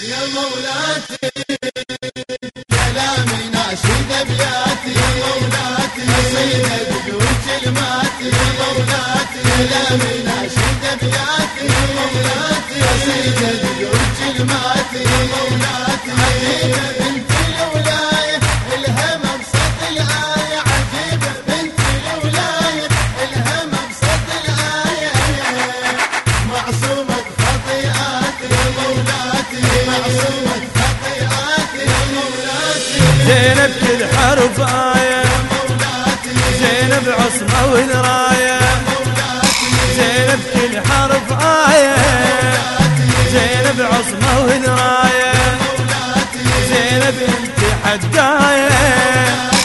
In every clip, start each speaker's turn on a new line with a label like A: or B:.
A: يا مولاتي. كلامي ناشد ابياتي يا مولاتي قصيدة تقول كلماتي. يا مولاتي كلامي
B: زينب عصمة ودراية زينب كل حرف آية. زينب عصمة ودراية زينب انت حداية.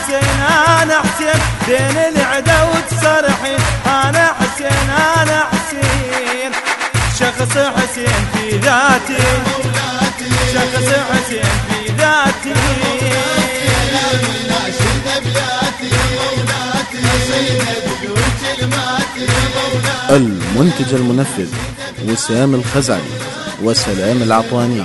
B: حسين أنا حسين. بين العدا وتصرحي أنا حسين أنا حسين. شخص حسين في ذاتي. شخص حسين في ذاتي.
C: المنتج المنفذ وسام الخزعلي وسلام العطواني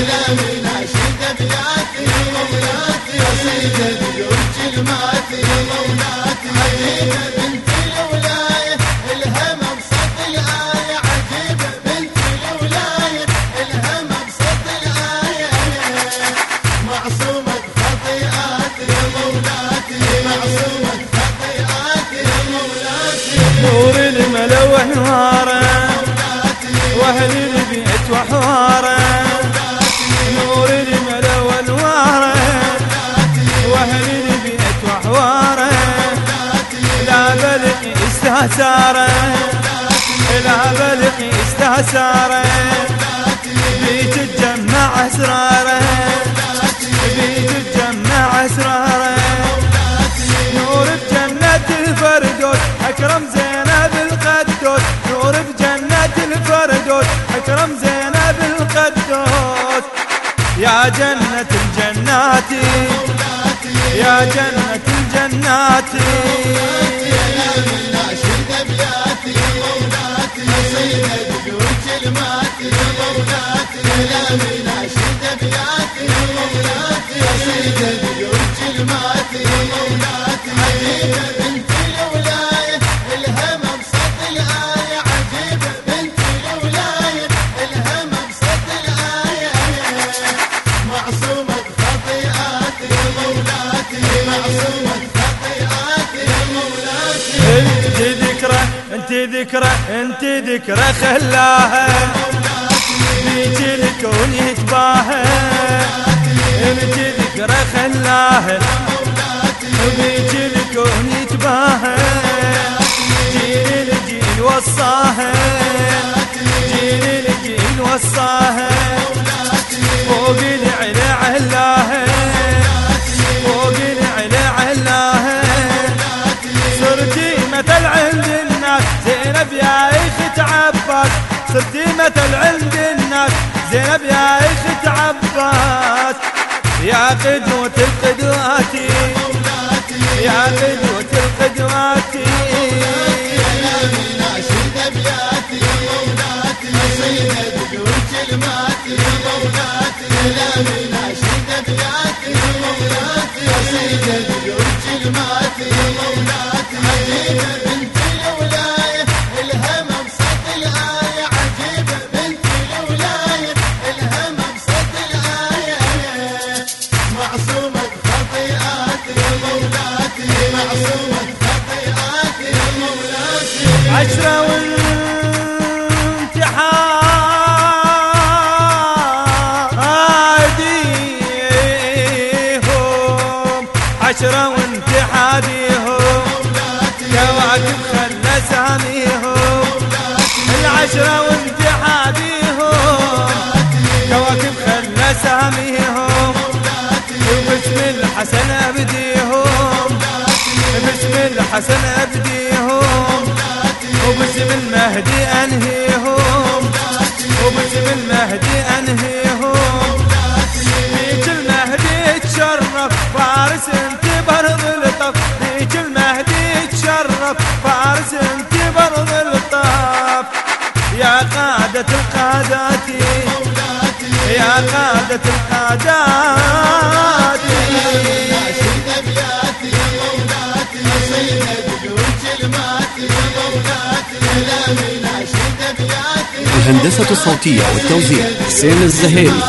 A: مولاتي كلامي ناشد ابياتي يا مولاتي قصيدة تقول كلماتي يا مولاتي عجيبة بنت الولاية الهم بصد الآية عجيبة بنت الولاية الهم بصد الآية معصومة خطيئاتي يا مولاتي معصومة خطيئاتي يا مولاتي
B: نور الملو انواره وأهل البيت وحواره. بلقي استهساره لا بلقي استهساره بيت تجمع اسراره بيت تجمع اسراره نور بجنة الفردوس أكرم زينب القدوس. نور بجنة الفردوس أكرم زينب القدوس. يا جنة الجنات يا جنة الجنات.
A: مولاتي قصيدة تقول كلماتي يا مولاتي كلامي ناشد ابياتي
B: ذكرى انت ذكرى خلاها. بيك الكون يتباهى انت ذكرى خلاها. بيك الكون يتباهى جيل الجيل وصاها. جيل الجيل وصاها. يا عباس صرتي مثل عند الناس زينب يا اخت عباس يا قدوة القدوات يا قدوة القدوات
A: كلامي
B: عشرة وانتحاديهم عشرة وانتحاديهم كواكب خلى ساميهم. العشرة وانتحاديهم كواكب خلى ساميهم. وباسم الحسن أبديهم. باسم الحسن أبديهم. وباسم المهدي أنهيهم. وباسم المهدي أنهيهم. بيك المهدي تشرف فارس انت برض الطف. بيك المهدي تشرف فارس انت برض الطف. يا قادة القادات يا قادة القادات.
D: الهندسة الصوتية والتوزيع حسين الزهيري